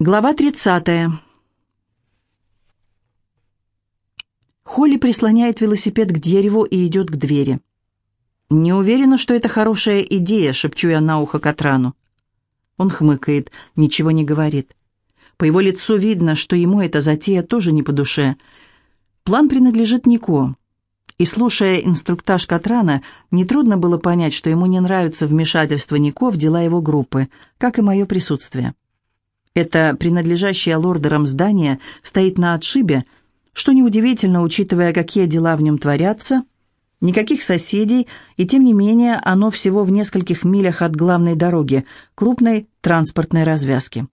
Глава 30. Холли прислоняет велосипед к дереву и идет к двери. «Не уверена, что это хорошая идея», — шепчу я на ухо Катрану. Он хмыкает, ничего не говорит. По его лицу видно, что ему эта затея тоже не по душе. План принадлежит Нико. И слушая инструктаж Катрана, нетрудно было понять, что ему не нравится вмешательство Нико в дела его группы, как и мое присутствие. Это принадлежащее лордерам здание стоит на отшибе, что неудивительно, учитывая, какие дела в нем творятся. Никаких соседей, и тем не менее оно всего в нескольких милях от главной дороги, крупной транспортной развязки.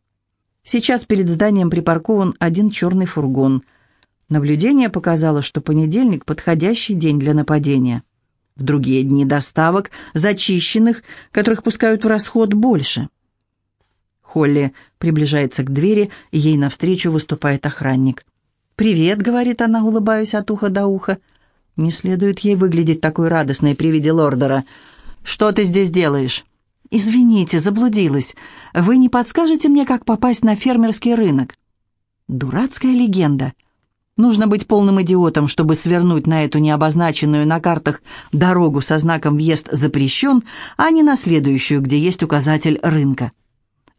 Сейчас перед зданием припаркован один черный фургон. Наблюдение показало, что понедельник – подходящий день для нападения. В другие дни доставок, зачищенных, которых пускают в расход больше – Холли приближается к двери, и ей навстречу выступает охранник. «Привет», — говорит она, улыбаясь от уха до уха. Не следует ей выглядеть такой радостной при виде лордера. «Что ты здесь делаешь?» «Извините, заблудилась. Вы не подскажете мне, как попасть на фермерский рынок?» «Дурацкая легенда. Нужно быть полным идиотом, чтобы свернуть на эту необозначенную на картах дорогу со знаком «Въезд запрещен», а не на следующую, где есть указатель рынка».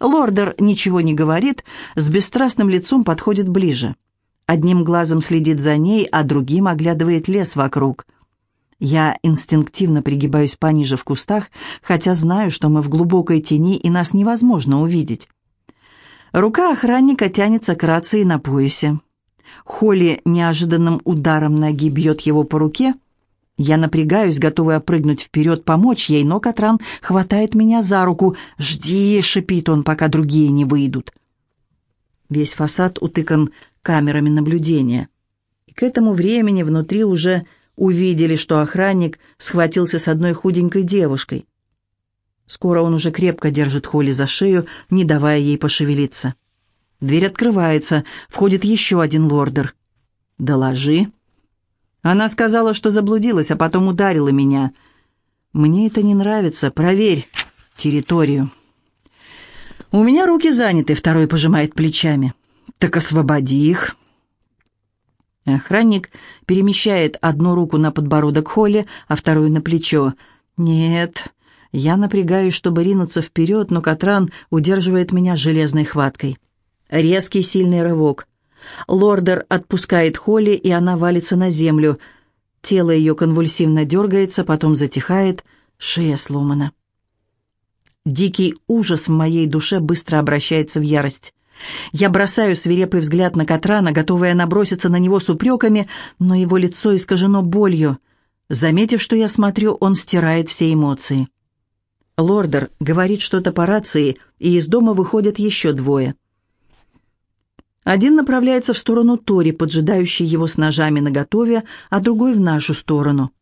Лордер ничего не говорит, с бесстрастным лицом подходит ближе. Одним глазом следит за ней, а другим оглядывает лес вокруг. Я инстинктивно пригибаюсь пониже в кустах, хотя знаю, что мы в глубокой тени и нас невозможно увидеть. Рука охранника тянется к рации на поясе. Холли неожиданным ударом ноги бьет его по руке, я напрягаюсь, готовая прыгнуть вперед, помочь ей, но Катран хватает меня за руку. «Жди!» — шипит он, пока другие не выйдут. Весь фасад утыкан камерами наблюдения. И к этому времени внутри уже увидели, что охранник схватился с одной худенькой девушкой. Скоро он уже крепко держит Холли за шею, не давая ей пошевелиться. Дверь открывается, входит еще один лордер. «Доложи», она сказала, что заблудилась, а потом ударила меня. Мне это не нравится. Проверь территорию. У меня руки заняты, второй пожимает плечами. Так освободи их. Охранник перемещает одну руку на подбородок Холли, а вторую на плечо. Нет, я напрягаюсь, чтобы ринуться вперед, но Катран удерживает меня железной хваткой. Резкий сильный рывок. Лордер отпускает Холли, и она валится на землю. Тело ее конвульсивно дергается, потом затихает, шея сломана. Дикий ужас в моей душе быстро обращается в ярость. Я бросаю свирепый взгляд на Катрана, готовая наброситься на него с упреками, но его лицо искажено болью. Заметив, что я смотрю, он стирает все эмоции. Лордер говорит что-то по рации, и из дома выходят еще двое. Один направляется в сторону Тори, поджидающей его с ножами наготове, а другой в нашу сторону.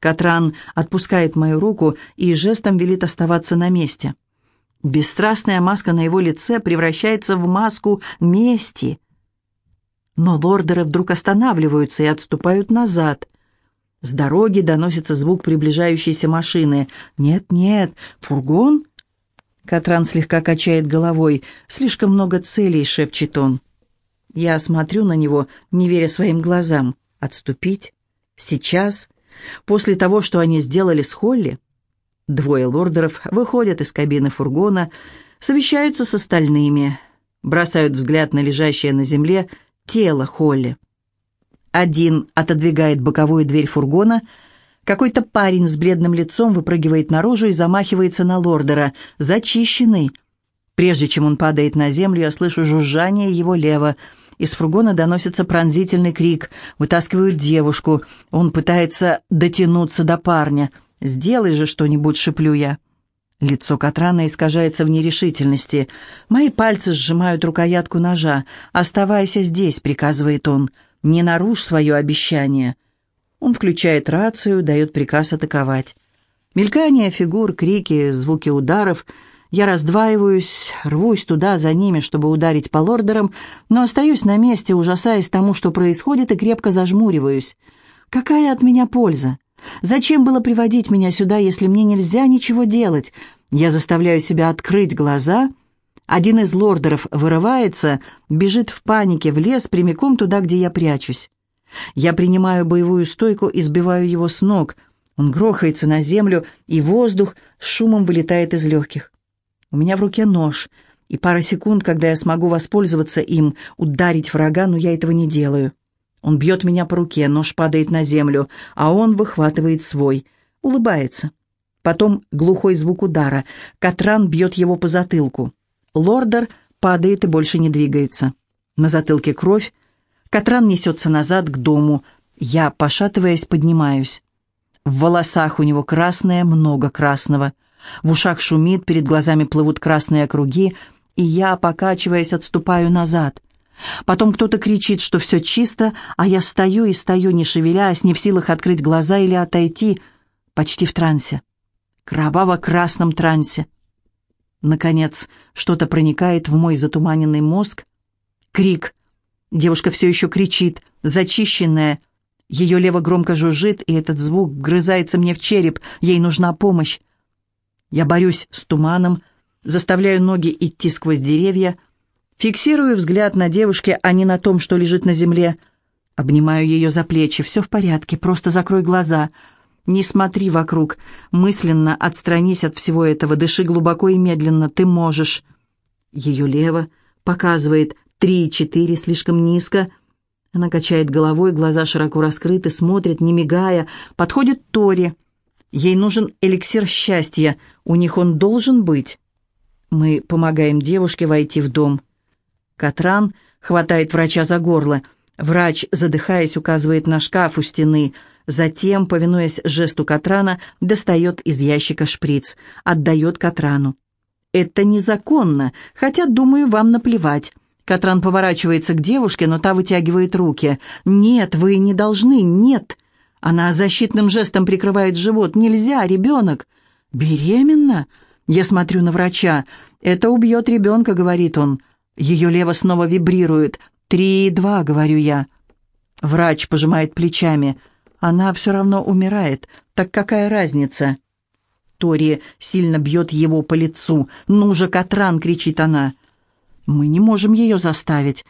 Катран отпускает мою руку и жестом велит оставаться на месте. Бесстрастная маска на его лице превращается в маску мести. Но лордеры вдруг останавливаются и отступают назад. С дороги доносится звук приближающейся машины. «Нет-нет, фургон?» Катран слегка качает головой. «Слишком много целей», — шепчет он. Я смотрю на него, не веря своим глазам. Отступить? Сейчас? После того, что они сделали с Холли? Двое лордеров выходят из кабины фургона, совещаются с остальными, бросают взгляд на лежащее на земле тело Холли. Один отодвигает боковую дверь фургона, какой-то парень с бледным лицом выпрыгивает наружу и замахивается на лордера, зачищенный. Прежде чем он падает на землю, я слышу жужжание его лево — из фургона доносится пронзительный крик. Вытаскивают девушку. Он пытается дотянуться до парня. «Сделай же что-нибудь», — шеплю я. Лицо Катрана искажается в нерешительности. Мои пальцы сжимают рукоятку ножа. «Оставайся здесь», — приказывает он. «Не нарушь свое обещание». Он включает рацию, дает приказ атаковать. Мелькание фигур, крики, звуки ударов — я раздваиваюсь, рвусь туда за ними, чтобы ударить по лордерам, но остаюсь на месте, ужасаясь тому, что происходит, и крепко зажмуриваюсь. Какая от меня польза? Зачем было приводить меня сюда, если мне нельзя ничего делать? Я заставляю себя открыть глаза, Один из лордеров вырывается, бежит в панике в лес прямиком туда, где я прячусь. Я принимаю боевую стойку и сбиваю его с ног. Он грохается на землю, и воздух с шумом вылетает из легких. У меня в руке нож, и пара секунд, когда я смогу воспользоваться им, ударить врага, но я этого не делаю. Он бьет меня по руке, нож падает на землю, а он выхватывает свой, улыбается. Потом глухой звук удара. Катран бьет его по затылку. Лордер падает и больше не двигается. На затылке кровь. Катран несется назад к дому. Я, пошатываясь, поднимаюсь. В волосах у него красное, много красного. В ушах шумит, перед глазами плывут красные круги, и я, покачиваясь, отступаю назад. Потом кто-то кричит, что все чисто, а я стою и стою, не шевелясь, не в силах открыть глаза или отойти, почти в трансе. Кроваво-красном трансе. Наконец, что-то проникает в мой затуманенный мозг. Крик. Девушка все еще кричит, зачищенная. Ее лево громко жужжит, и этот звук грызается мне в череп. Ей нужна помощь. Я борюсь с туманом, заставляю ноги идти сквозь деревья, фиксирую взгляд на девушке, а не на том, что лежит на земле. Обнимаю ее за плечи. «Все в порядке, просто закрой глаза». Не смотри вокруг. Мысленно отстранись от всего этого. Дыши глубоко и медленно. Ты можешь. Ее лево показывает три, четыре, слишком низко. Она качает головой, глаза широко раскрыты, смотрит, не мигая. Подходит Тори. Ей нужен эликсир счастья. У них он должен быть. Мы помогаем девушке войти в дом. Катран хватает врача за горло. Врач, задыхаясь, указывает на шкаф у стены – Затем, повинуясь жесту Катрана, достает из ящика шприц, отдает Катрану. «Это незаконно, хотя, думаю, вам наплевать». Катран поворачивается к девушке, но та вытягивает руки. «Нет, вы не должны, нет!» Она защитным жестом прикрывает живот. «Нельзя, ребенок!» «Беременна?» Я смотрю на врача. «Это убьет ребенка», — говорит он. Ее лево снова вибрирует. «Три и два», — говорю я. Врач пожимает плечами. Она все равно умирает. Так какая разница?» Тори сильно бьет его по лицу. «Ну же, Катран!» — кричит она. «Мы не можем ее заставить».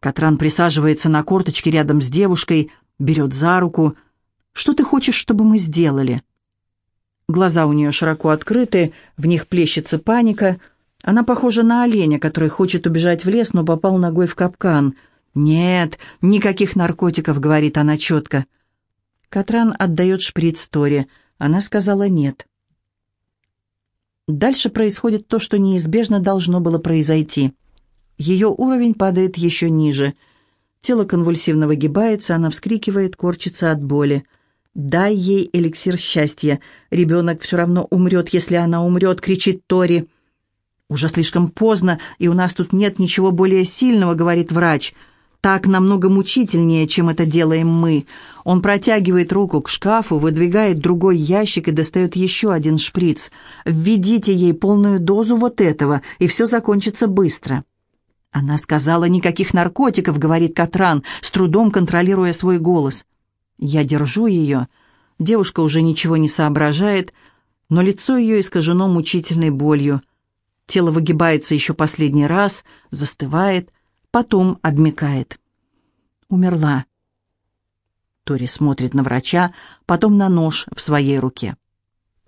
Катран присаживается на корточке рядом с девушкой, берет за руку. «Что ты хочешь, чтобы мы сделали?» Глаза у нее широко открыты, в них плещется паника. Она похожа на оленя, который хочет убежать в лес, но попал ногой в капкан. «Нет, никаких наркотиков», — говорит она четко. Катран отдает шприц Торе. Она сказала «нет». Дальше происходит то, что неизбежно должно было произойти. Ее уровень падает еще ниже. Тело конвульсивно выгибается, она вскрикивает, корчится от боли. «Дай ей эликсир счастья. Ребенок все равно умрет, если она умрет», — кричит Тори. «Уже слишком поздно, и у нас тут нет ничего более сильного», — говорит врач. Так намного мучительнее, чем это делаем мы. Он протягивает руку к шкафу, выдвигает другой ящик и достает еще один шприц. Введите ей полную дозу вот этого, и все закончится быстро. Она сказала, никаких наркотиков, говорит Катран, с трудом контролируя свой голос. Я держу ее. Девушка уже ничего не соображает, но лицо ее искажено мучительной болью. Тело выгибается еще последний раз, застывает, потом обмекает. Умерла. Тори смотрит на врача, потом на нож в своей руке.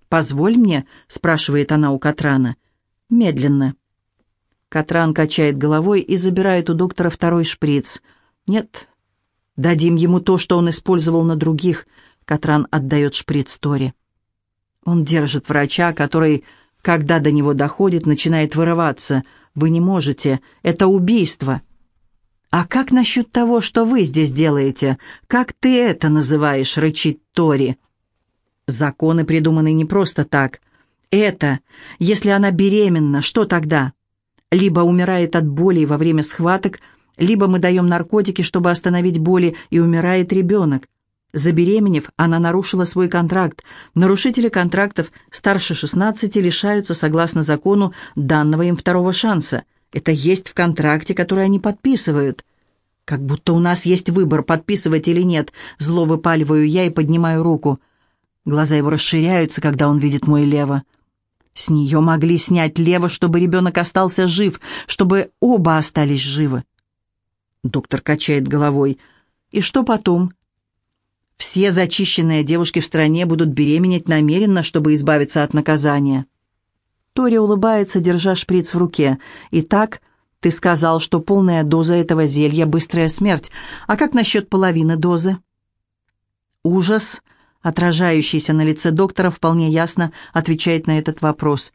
«Позволь мне?» — спрашивает она у Катрана. «Медленно». Катран качает головой и забирает у доктора второй шприц. «Нет, дадим ему то, что он использовал на других». Катран отдает шприц Тори. Он держит врача, который, когда до него доходит, начинает вырываться. «Вы не можете. Это убийство». «А как насчет того, что вы здесь делаете? Как ты это называешь?» — рычит Тори. «Законы придуманы не просто так. Это, если она беременна, что тогда? Либо умирает от боли во время схваток, либо мы даем наркотики, чтобы остановить боли, и умирает ребенок. Забеременев, она нарушила свой контракт. Нарушители контрактов старше 16 лишаются, согласно закону, данного им второго шанса – это есть в контракте, который они подписывают. Как будто у нас есть выбор, подписывать или нет. Зло выпаливаю я и поднимаю руку. Глаза его расширяются, когда он видит мой лево. С нее могли снять лево, чтобы ребенок остался жив, чтобы оба остались живы. Доктор качает головой. И что потом? Все зачищенные девушки в стране будут беременеть намеренно, чтобы избавиться от наказания. Тори улыбается, держа шприц в руке. «Итак, ты сказал, что полная доза этого зелья — быстрая смерть. А как насчет половины дозы?» Ужас, отражающийся на лице доктора, вполне ясно отвечает на этот вопрос.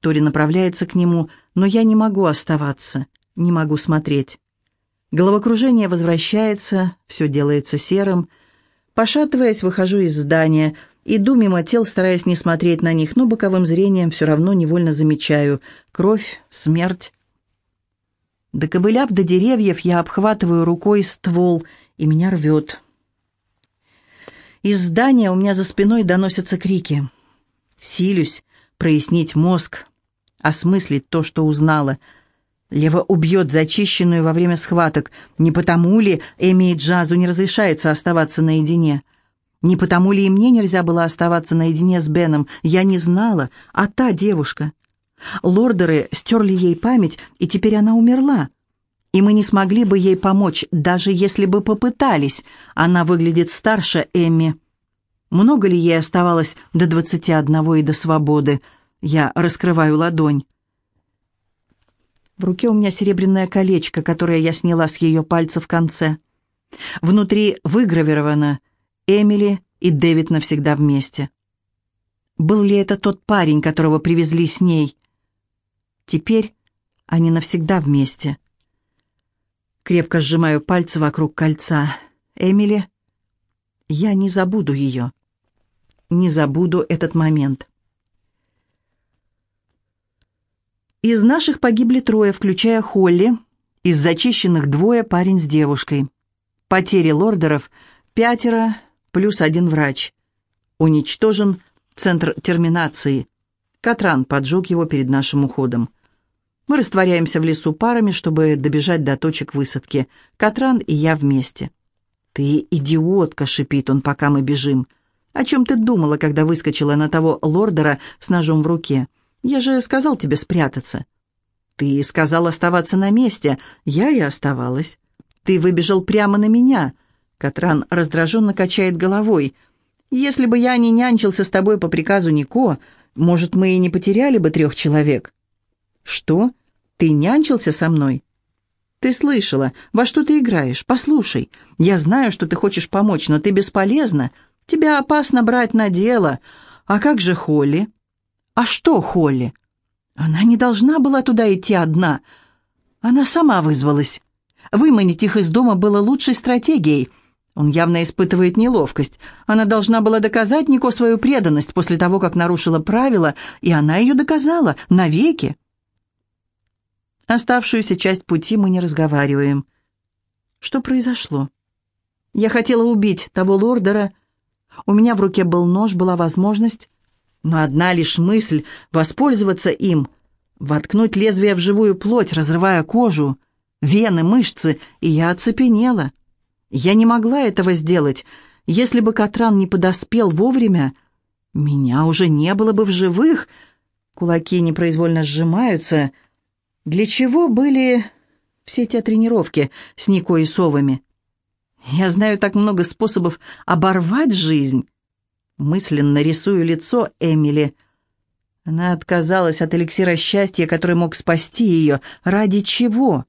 Тори направляется к нему, но я не могу оставаться, не могу смотреть. Головокружение возвращается, все делается серым. Пошатываясь, выхожу из здания, иду мимо тел, стараясь не смотреть на них, но боковым зрением все равно невольно замечаю. Кровь, смерть. Доковыляв до деревьев, я обхватываю рукой ствол, и меня рвет. Из здания у меня за спиной доносятся крики. Силюсь прояснить мозг, осмыслить то, что узнала. Лева убьет зачищенную во время схваток. Не потому ли Эми и Джазу не разрешается оставаться наедине? Не потому ли и мне нельзя было оставаться наедине с Беном? Я не знала, а та девушка. Лордеры стерли ей память, и теперь она умерла. И мы не смогли бы ей помочь, даже если бы попытались. Она выглядит старше Эмми. Много ли ей оставалось до двадцати одного и до свободы? Я раскрываю ладонь. В руке у меня серебряное колечко, которое я сняла с ее пальца в конце. Внутри выгравировано «Эмили и Дэвид навсегда вместе». Был ли это тот парень, которого привезли с ней? Теперь они навсегда вместе. Крепко сжимаю пальцы вокруг кольца. Эмили, я не забуду ее. Не забуду этот момент. Из наших погибли трое, включая Холли. Из зачищенных двое парень с девушкой. Потери лордеров пятеро плюс один врач. Уничтожен центр терминации. Катран поджег его перед нашим уходом. Мы растворяемся в лесу парами, чтобы добежать до точек высадки. Катран и я вместе. «Ты идиотка!» — шипит он, пока мы бежим. «О чем ты думала, когда выскочила на того лордера с ножом в руке? Я же сказал тебе спрятаться». «Ты сказал оставаться на месте. Я и оставалась. Ты выбежал прямо на меня». Катран раздраженно качает головой. «Если бы я не нянчился с тобой по приказу Нико, может, мы и не потеряли бы трех человек». «Что? Ты нянчился со мной?» «Ты слышала, во что ты играешь? Послушай, я знаю, что ты хочешь помочь, но ты бесполезна. Тебя опасно брать на дело. А как же Холли?» «А что Холли?» «Она не должна была туда идти одна. Она сама вызвалась. Выманить их из дома было лучшей стратегией». Он явно испытывает неловкость. Она должна была доказать Нико свою преданность после того, как нарушила правила, и она ее доказала навеки. Оставшуюся часть пути мы не разговариваем. Что произошло? Я хотела убить того лордера. У меня в руке был нож, была возможность, но одна лишь мысль — воспользоваться им, воткнуть лезвие в живую плоть, разрывая кожу, вены, мышцы, и я оцепенела. Я не могла этого сделать. Если бы Катран не подоспел вовремя, меня уже не было бы в живых. Кулаки непроизвольно сжимаются — для чего были все те тренировки с Нико и совами? Я знаю так много способов оборвать жизнь. Мысленно рисую лицо Эмили. Она отказалась от эликсира счастья, который мог спасти ее. Ради чего?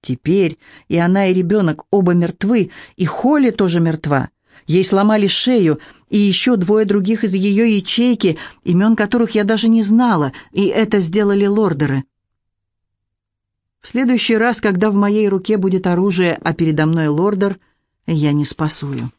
Теперь и она, и ребенок оба мертвы, и Холли тоже мертва. Ей сломали шею, и еще двое других из ее ячейки, имен которых я даже не знала, и это сделали лордеры. В следующий раз, когда в моей руке будет оружие, а передо мной лордер, я не спасую.